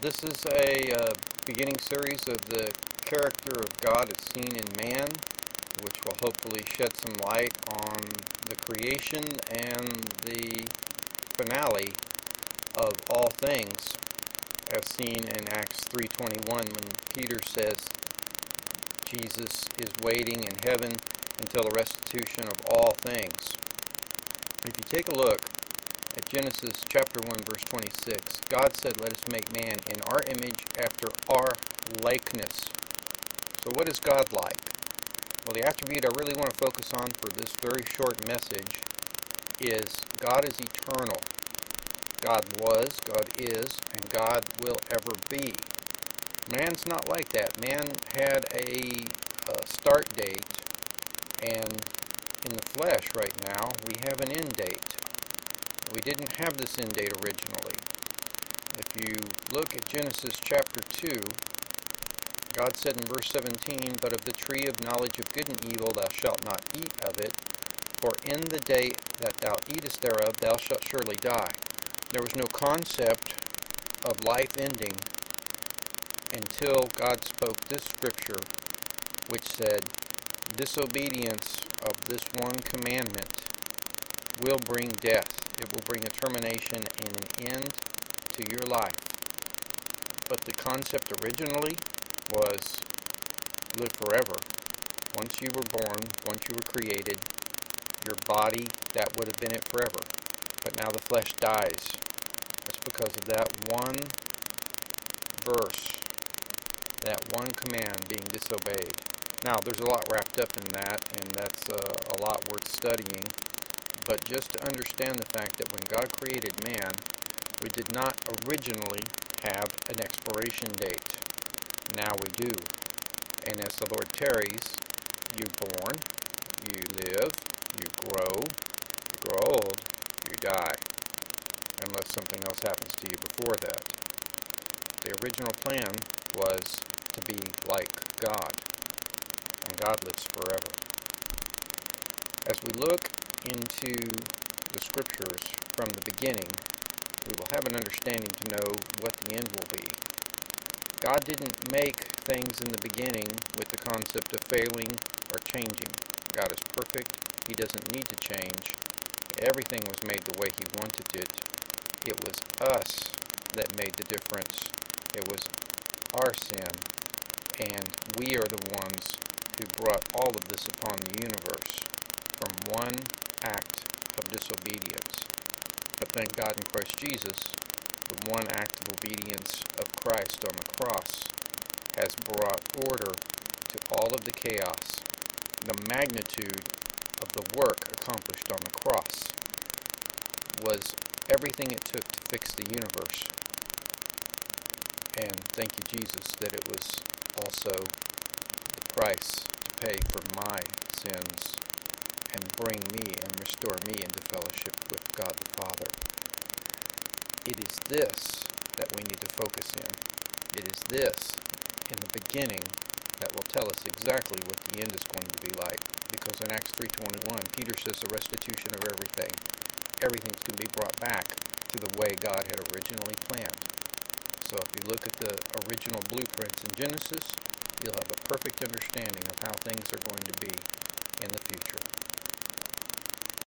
this is a uh, beginning series of the character of God as seen in man, which will hopefully shed some light on the creation and the finale of all things as seen in Acts 3.21 when Peter says Jesus is waiting in heaven until the restitution of all things. If you take a look at Genesis chapter 1 verse 26, God said, let us make man in our image after our likeness. So what is God like? Well, the attribute I really want to focus on for this very short message is God is eternal. God was, God is, and God will ever be. Man's not like that. Man had a, a start date, and in the flesh right now, we have an end date. We didn't have this end date originally. If you look at Genesis chapter 2, God said in verse 17, But of the tree of knowledge of good and evil thou shalt not eat of it, for in the day that thou eatest thereof thou shalt surely die. There was no concept of life ending until God spoke this scripture, which said, Disobedience of this one commandment will bring death it will bring a termination and an end to your life. But the concept originally was live forever. Once you were born, once you were created, your body, that would have been it forever. But now the flesh dies. That's because of that one verse, that one command being disobeyed. Now, there's a lot wrapped up in that, and that's uh, a lot worth studying. But just to understand the fact that when God created man, we did not originally have an expiration date. Now we do. And as the Lord tarries, you're born, you live, you grow, you grow old, you die. Unless something else happens to you before that. The original plan was to be like God. And God lives forever. As we look into the scriptures from the beginning, we will have an understanding to know what the end will be. God didn't make things in the beginning with the concept of failing or changing. God is perfect. He doesn't need to change. Everything was made the way He wanted it. It was us that made the difference. It was our sin. And we are the ones who brought all of this upon the universe from one act of disobedience. But thank God in Christ Jesus, the one act of obedience of Christ on the cross has brought order to all of the chaos. The magnitude of the work accomplished on the cross was everything it took to fix the universe. And thank you, Jesus, that it was also the price to pay for my sins and bring me and restore me into fellowship with God the Father. It is this that we need to focus in. It is this in the beginning that will tell us exactly what the end is going to be like. Because in Acts 3.21, Peter says the restitution of everything. Everything's going to be brought back to the way God had originally planned. So if you look at the original blueprints in Genesis, you'll have a perfect understanding of how things are going to be in the future.